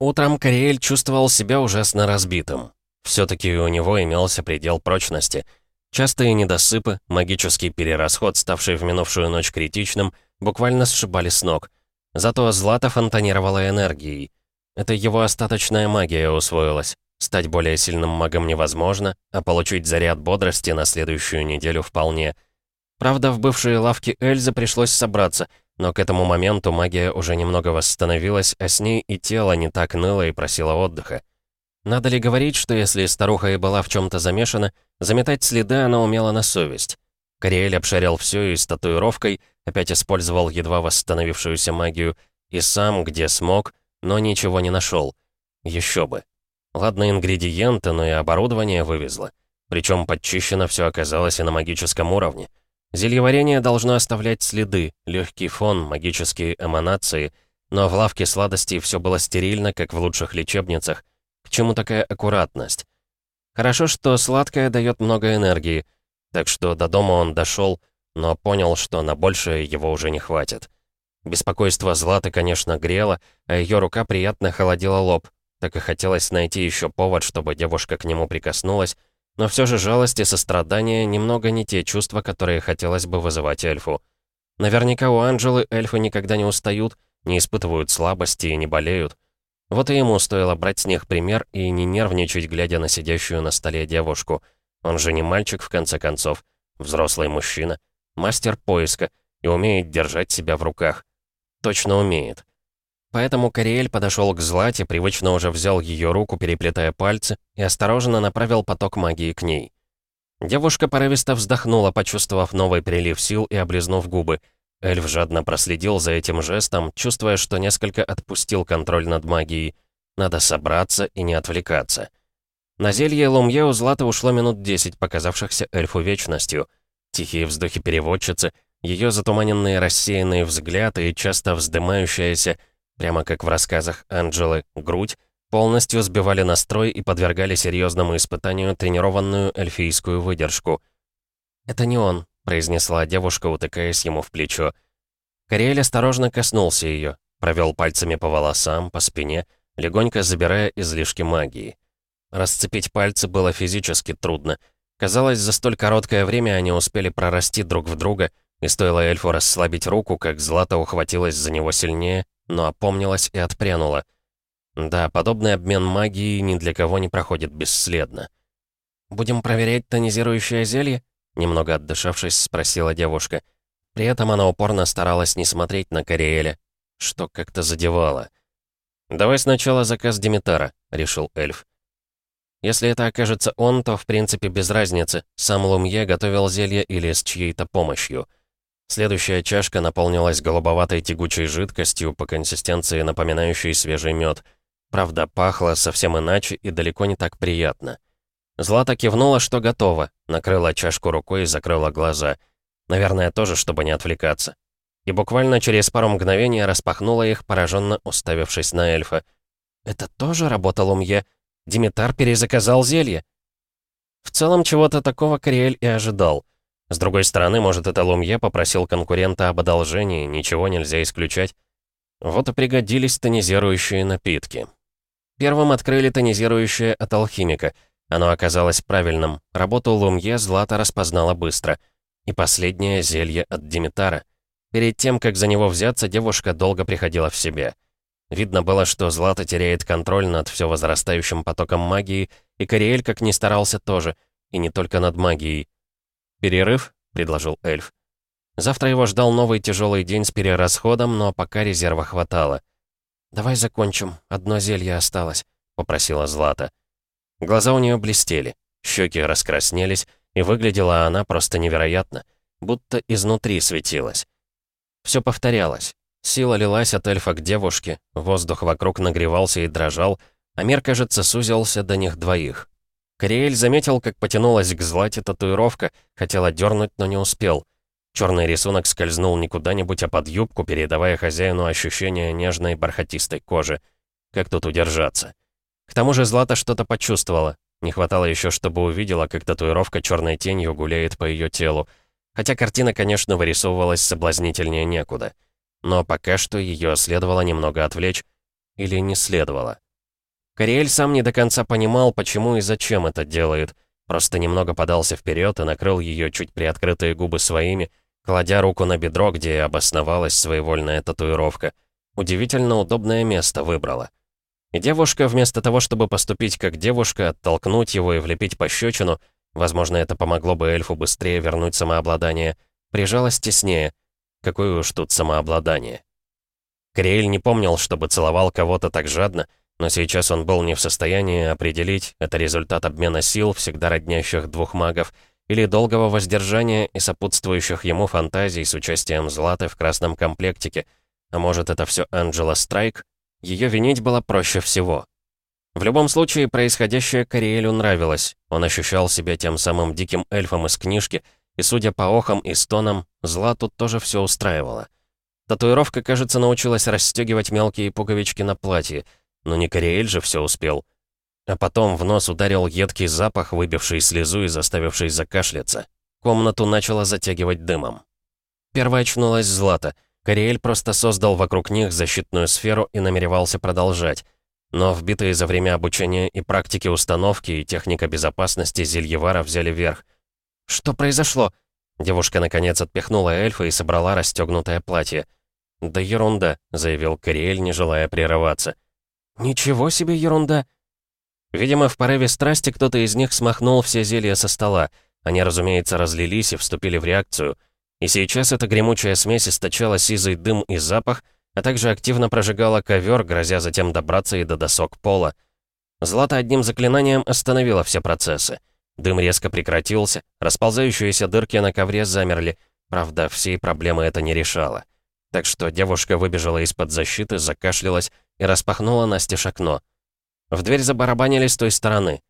Утром Кориэль чувствовал себя ужасно разбитым. Все-таки у него имелся предел прочности. Частые недосыпы, магический перерасход, ставший в минувшую ночь критичным, буквально сшибали с ног. Зато Злата фонтанировала энергией. Это его остаточная магия усвоилась. Стать более сильным магом невозможно, а получить заряд бодрости на следующую неделю вполне. Правда, в бывшие лавки Эльзы пришлось собраться, но к этому моменту магия уже немного восстановилась, а с ней и тело не так ныло и просило отдыха. Надо ли говорить, что если старуха и была в чем то замешана, заметать следы она умела на совесть. Кориэль обшарил все и с татуировкой, опять использовал едва восстановившуюся магию, и сам, где смог, но ничего не нашел. Еще бы. Ладно, ингредиенты, но и оборудование вывезла. Причем подчищено все оказалось и на магическом уровне. Зельеварение должно оставлять следы, легкий фон, магические эманации, но в лавке сладостей все было стерильно, как в лучших лечебницах. К чему такая аккуратность? Хорошо, что сладкое дает много энергии, так что до дома он дошел, но понял, что на большее его уже не хватит. Беспокойство Златы, конечно, грело, а ее рука приятно холодила лоб, так и хотелось найти еще повод, чтобы девушка к нему прикоснулась, но все же жалость и сострадание немного не те чувства, которые хотелось бы вызывать эльфу. Наверняка у Анжелы эльфы никогда не устают, не испытывают слабости и не болеют. Вот и ему стоило брать с них пример и не нервничать, глядя на сидящую на столе девушку. Он же не мальчик, в конце концов, взрослый мужчина, мастер поиска и умеет держать себя в руках. Точно умеет. Поэтому Кориэль подошел к Злате, привычно уже взял ее руку, переплетая пальцы, и осторожно направил поток магии к ней. Девушка порывисто вздохнула, почувствовав новый прилив сил и облизнув губы. Эльф жадно проследил за этим жестом, чувствуя, что несколько отпустил контроль над магией. Надо собраться и не отвлекаться. На зелье Лумье у Златы ушло минут десять, показавшихся эльфу вечностью. Тихие вздохи переводчицы, ее затуманенные рассеянные взгляды и часто вздымающаяся, прямо как в рассказах Анджелы, грудь, полностью сбивали настрой и подвергали серьезному испытанию тренированную эльфийскую выдержку. «Это не он», — произнесла девушка, утыкаясь ему в плечо. Кориэль осторожно коснулся ее, провел пальцами по волосам, по спине, легонько забирая излишки магии. Расцепить пальцы было физически трудно. Казалось, за столь короткое время они успели прорасти друг в друга, и стоило эльфу расслабить руку, как Злата ухватилась за него сильнее но опомнилась и отпрянула. Да, подобный обмен магией ни для кого не проходит бесследно. «Будем проверять тонизирующее зелье?» Немного отдышавшись, спросила девушка. При этом она упорно старалась не смотреть на Кориэля, что как-то задевало. «Давай сначала заказ Димитара», — решил эльф. Если это окажется он, то в принципе без разницы, сам Лумье готовил зелье или с чьей-то помощью — Следующая чашка наполнилась голубоватой тягучей жидкостью по консистенции, напоминающей свежий мед. Правда, пахло совсем иначе и далеко не так приятно. Злата кивнула, что готова, накрыла чашку рукой и закрыла глаза. Наверное, тоже, чтобы не отвлекаться. И буквально через пару мгновений распахнула их, пораженно уставившись на эльфа. «Это тоже работал Умье? Димитар перезаказал зелье?» В целом, чего-то такого Кориэль и ожидал. С другой стороны, может, это Лумье попросил конкурента об одолжении, ничего нельзя исключать. Вот и пригодились тонизирующие напитки. Первым открыли тонизирующее от алхимика. Оно оказалось правильным. Работу Лумье Злата распознала быстро. И последнее зелье от Димитара. Перед тем, как за него взяться, девушка долго приходила в себя. Видно было, что Злата теряет контроль над все возрастающим потоком магии, и Кориэль, как ни старался, тоже, и не только над магией. «Перерыв?» — предложил эльф. Завтра его ждал новый тяжелый день с перерасходом, но пока резерва хватало. «Давай закончим, одно зелье осталось», — попросила Злата. Глаза у нее блестели, щеки раскраснелись, и выглядела она просто невероятно, будто изнутри светилась. Все повторялось. Сила лилась от эльфа к девушке, воздух вокруг нагревался и дрожал, а мир, кажется, сузился до них двоих. Кориэль заметил, как потянулась к злате татуировка, хотела дернуть, но не успел. Черный рисунок скользнул не куда-нибудь, а под юбку, передавая хозяину ощущение нежной бархатистой кожи. Как тут удержаться? К тому же Злата что-то почувствовала. Не хватало еще, чтобы увидела, как татуировка черной тенью гуляет по ее телу. Хотя картина, конечно, вырисовывалась соблазнительнее некуда. Но пока что ее следовало немного отвлечь. Или не следовало. Кориэль сам не до конца понимал, почему и зачем это делает. Просто немного подался вперед и накрыл ее чуть приоткрытые губы своими, кладя руку на бедро, где обосновалась своевольная татуировка. Удивительно удобное место выбрала. И девушка, вместо того, чтобы поступить как девушка, оттолкнуть его и влепить пощечину, возможно, это помогло бы эльфу быстрее вернуть самообладание, прижалась теснее. Какое уж тут самообладание. Криэль не помнил, чтобы целовал кого-то так жадно, но сейчас он был не в состоянии определить, это результат обмена сил, всегда роднящих двух магов, или долгого воздержания и сопутствующих ему фантазий с участием Златы в красном комплектике. А может, это все Анджела Страйк? Ее винить было проще всего. В любом случае, происходящее Кориэлю нравилось. Он ощущал себя тем самым диким эльфом из книжки, и, судя по охам и стонам, зла тут тоже все устраивало. Татуировка, кажется, научилась расстегивать мелкие пуговички на платье, но не Кориэль же все успел. А потом в нос ударил едкий запах, выбивший слезу и заставивший закашляться. Комнату начало затягивать дымом. Первая очнулась Злата — Кориэль просто создал вокруг них защитную сферу и намеревался продолжать. Но вбитые за время обучения и практики установки и техника безопасности Зельевара взяли верх. «Что произошло?» Девушка наконец отпихнула эльфа и собрала расстегнутое платье. «Да ерунда», — заявил Кориэль, не желая прерываться. «Ничего себе ерунда!» Видимо, в порыве страсти кто-то из них смахнул все зелья со стола. Они, разумеется, разлились и вступили в реакцию — и сейчас эта гремучая смесь источала сизый дым и запах, а также активно прожигала ковер, грозя затем добраться и до досок пола. Злата одним заклинанием остановила все процессы. Дым резко прекратился, расползающиеся дырки на ковре замерли, правда, всей проблемы это не решало. Так что девушка выбежала из-под защиты, закашлялась и распахнула настежь окно. В дверь забарабанили с той стороны.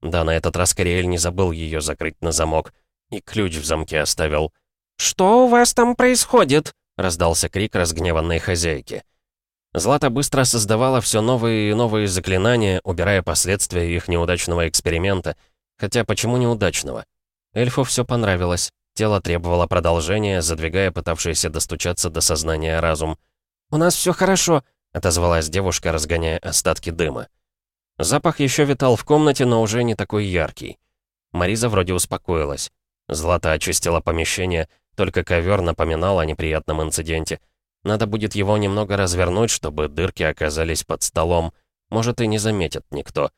Да, на этот раз Кориэль не забыл ее закрыть на замок. И ключ в замке оставил. «Что у вас там происходит?» — раздался крик разгневанной хозяйки. Злата быстро создавала все новые и новые заклинания, убирая последствия их неудачного эксперимента. Хотя почему неудачного? Эльфу все понравилось. Тело требовало продолжения, задвигая пытавшийся достучаться до сознания разум. «У нас все хорошо», — отозвалась девушка, разгоняя остатки дыма. Запах еще витал в комнате, но уже не такой яркий. Мариза вроде успокоилась. Злата очистила помещение, только ковер напоминал о неприятном инциденте. Надо будет его немного развернуть, чтобы дырки оказались под столом. Может, и не заметит никто.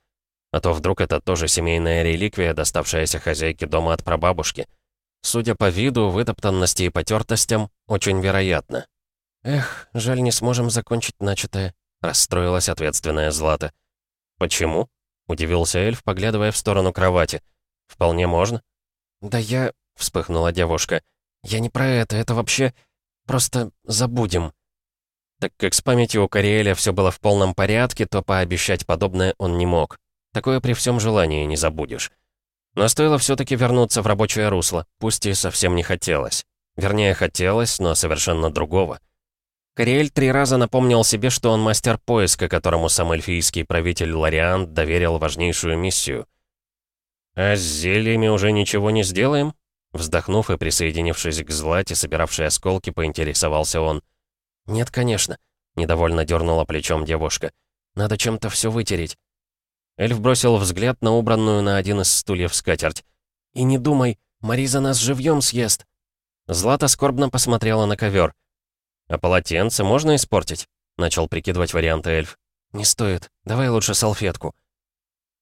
А то вдруг это тоже семейная реликвия, доставшаяся хозяйке дома от прабабушки. Судя по виду, вытоптанности и потертостям, очень вероятно. «Эх, жаль, не сможем закончить начатое», — расстроилась ответственная Злата. «Почему?» — удивился эльф, поглядывая в сторону кровати. «Вполне можно». «Да я...» — вспыхнула девушка. «Я не про это, это вообще... Просто забудем». Так как с памятью у Кориэля все было в полном порядке, то пообещать подобное он не мог. Такое при всем желании не забудешь. Но стоило все таки вернуться в рабочее русло, пусть и совсем не хотелось. Вернее, хотелось, но совершенно другого. Кориэль три раза напомнил себе, что он мастер поиска, которому сам эльфийский правитель Лориант доверил важнейшую миссию. «А с зельями уже ничего не сделаем?» Вздохнув и присоединившись к Злате, собиравшей осколки, поинтересовался он. «Нет, конечно», — недовольно дернула плечом девушка. «Надо чем-то все вытереть». Эльф бросил взгляд на убранную на один из стульев скатерть. «И не думай, Мариза нас живьем съест». Злата скорбно посмотрела на ковер. «А полотенце можно испортить?» — начал прикидывать варианты эльф. «Не стоит. Давай лучше салфетку».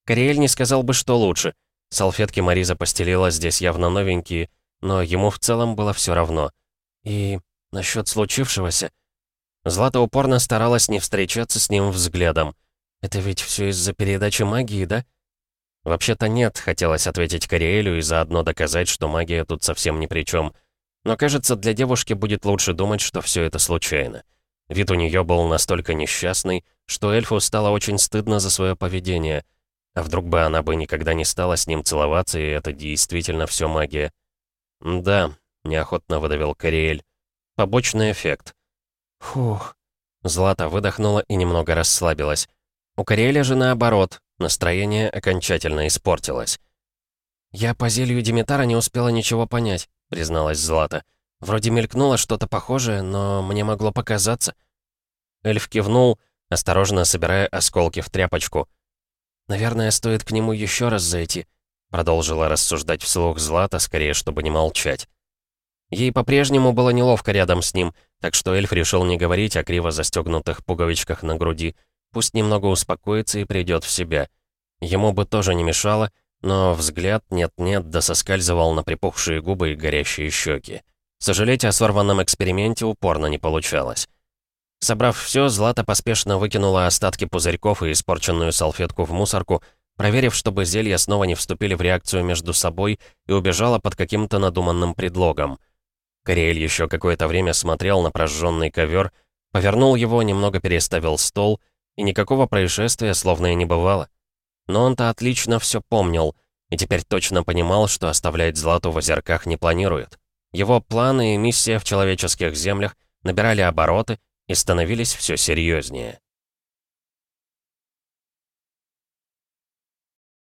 Кориэль не сказал бы, что лучше — Салфетки Мариза постелила здесь явно новенькие, но ему в целом было все равно. И насчет случившегося... Злата упорно старалась не встречаться с ним взглядом. «Это ведь все из-за передачи магии, да?» «Вообще-то нет», — хотелось ответить Кориэлю и заодно доказать, что магия тут совсем ни при чем. Но, кажется, для девушки будет лучше думать, что все это случайно. Вид у нее был настолько несчастный, что эльфу стало очень стыдно за свое поведение — а вдруг бы она бы никогда не стала с ним целоваться, и это действительно все магия? «Да», — неохотно выдавил Кориэль. «Побочный эффект». «Фух». Злата выдохнула и немного расслабилась. У Кориэля же наоборот, настроение окончательно испортилось. «Я по зелью Димитара не успела ничего понять», — призналась Злата. «Вроде мелькнуло что-то похожее, но мне могло показаться». Эльф кивнул, осторожно собирая осколки в тряпочку. «Наверное, стоит к нему еще раз зайти», продолжила рассуждать вслух Злата, скорее, чтобы не молчать. Ей по-прежнему было неловко рядом с ним, так что эльф решил не говорить о криво застегнутых пуговичках на груди. Пусть немного успокоится и придет в себя. Ему бы тоже не мешало, но взгляд нет-нет да соскальзывал на припухшие губы и горящие щеки. Сожалеть о сорванном эксперименте упорно не получалось. Собрав все, Злата поспешно выкинула остатки пузырьков и испорченную салфетку в мусорку, проверив, чтобы зелья снова не вступили в реакцию между собой, и убежала под каким-то надуманным предлогом. Кориэль еще какое-то время смотрел на прожженный ковер, повернул его, немного переставил стол, и никакого происшествия словно и не бывало. Но он-то отлично все помнил, и теперь точно понимал, что оставлять Злату в озерках не планирует. Его планы и миссия в человеческих землях набирали обороты и становились все серьезнее.